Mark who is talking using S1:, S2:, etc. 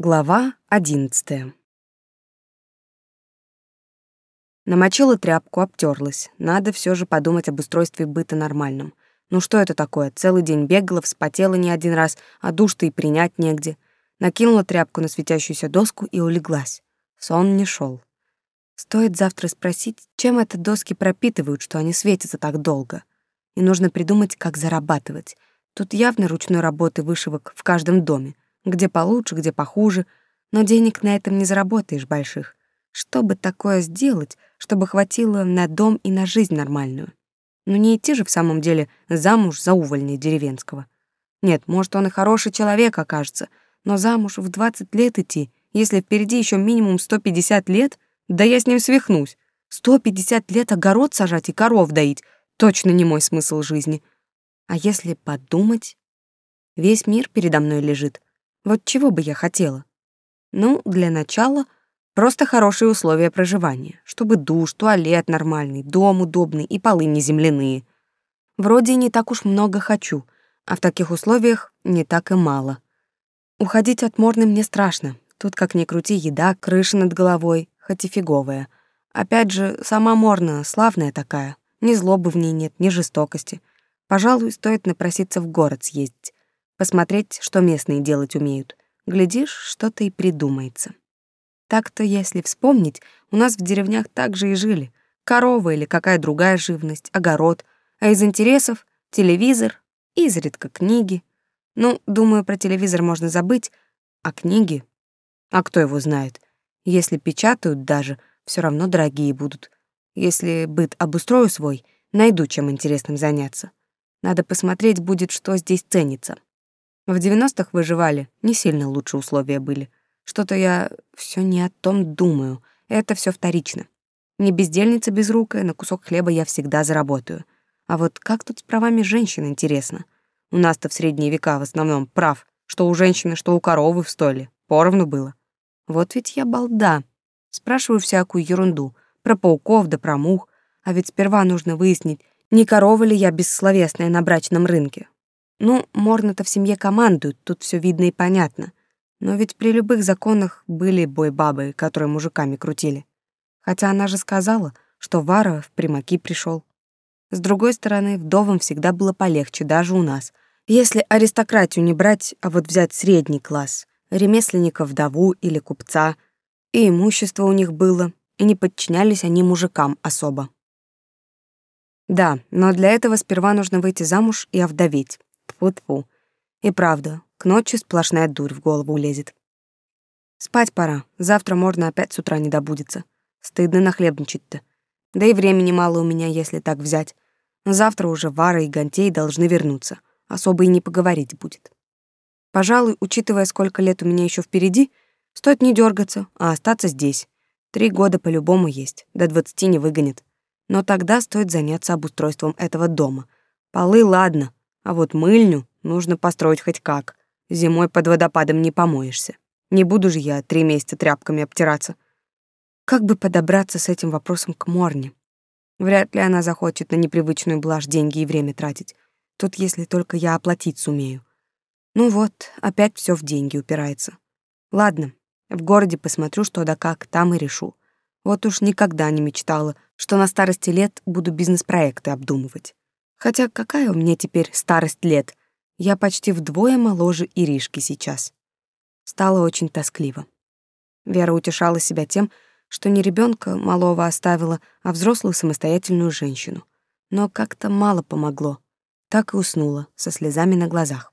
S1: Глава одиннадцатая. Намочила тряпку, обтерлась. Надо все же подумать об устройстве быта нормальном. Ну что это такое? Целый день бегала, вспотела не один раз, а душ-то и принять негде. Накинула тряпку на светящуюся доску и улеглась. Сон не шел. Стоит завтра спросить, чем это доски пропитывают, что они светятся так долго. И нужно придумать, как зарабатывать. Тут явно ручной работы вышивок в каждом доме где получше, где похуже, но денег на этом не заработаешь больших. Что бы такое сделать, чтобы хватило на дом и на жизнь нормальную? Ну не идти же в самом деле замуж за увольня деревенского. Нет, может, он и хороший человек окажется, но замуж в 20 лет идти, если впереди еще минимум 150 лет, да я с ним свихнусь. 150 лет огород сажать и коров доить — точно не мой смысл жизни. А если подумать? Весь мир передо мной лежит, вот чего бы я хотела? Ну, для начала просто хорошие условия проживания, чтобы душ, туалет нормальный, дом удобный и полы не земляные. Вроде не так уж много хочу, а в таких условиях не так и мало. Уходить от Морны мне страшно. Тут, как ни крути, еда, крыша над головой, хоть и фиговая. Опять же, сама Морна славная такая. Ни злобы в ней нет, ни жестокости. Пожалуй, стоит напроситься в город съездить посмотреть, что местные делать умеют. Глядишь, что-то и придумается. Так-то, если вспомнить, у нас в деревнях так же и жили. Корова или какая другая живность, огород, а из интересов — телевизор, изредка книги. Ну, думаю, про телевизор можно забыть, а книги? А кто его знает? Если печатают даже, все равно дорогие будут. Если быт обустрою свой, найду чем интересным заняться. Надо посмотреть будет, что здесь ценится. В 90-х выживали, не сильно лучше условия были. Что-то я все не о том думаю. Это все вторично. Не бездельница безрукая, на кусок хлеба я всегда заработаю. А вот как тут с правами женщин, интересно? У нас-то в средние века в основном прав, что у женщины, что у коровы в стойле. Поровну было. Вот ведь я балда. Спрашиваю всякую ерунду. Про пауков да про мух. А ведь сперва нужно выяснить, не корова ли я бессловесная на брачном рынке. Ну, Морна-то в семье командуют, тут все видно и понятно. Но ведь при любых законах были бой-бабы, которые мужиками крутили. Хотя она же сказала, что Вара в примаки пришел. С другой стороны, вдовам всегда было полегче, даже у нас. Если аристократию не брать, а вот взять средний класс, ремесленника, вдову или купца, и имущество у них было, и не подчинялись они мужикам особо. Да, но для этого сперва нужно выйти замуж и овдоветь. Тьфу-тьфу. И правда, к ночи сплошная дурь в голову лезет. Спать пора, завтра можно опять с утра не добудется. Стыдно нахлебничать-то. Да и времени мало у меня, если так взять. Завтра уже Вара и Гантей должны вернуться. Особо и не поговорить будет. Пожалуй, учитывая, сколько лет у меня еще впереди, стоит не дергаться, а остаться здесь. Три года по-любому есть, до двадцати не выгонят. Но тогда стоит заняться обустройством этого дома. Полы, ладно, а вот мыльню нужно построить хоть как. Зимой под водопадом не помоешься. Не буду же я три месяца тряпками обтираться. Как бы подобраться с этим вопросом к Морне? Вряд ли она захочет на непривычную блажь деньги и время тратить. Тут если только я оплатить сумею. Ну вот, опять все в деньги упирается. Ладно, в городе посмотрю, что да как, там и решу. Вот уж никогда не мечтала, что на старости лет буду бизнес-проекты обдумывать. Хотя какая у меня теперь старость лет? Я почти вдвое моложе Иришки сейчас. Стало очень тоскливо. Вера утешала себя тем, что не ребенка малого оставила, а взрослую самостоятельную женщину. Но как-то мало помогло. Так и уснула, со слезами на глазах.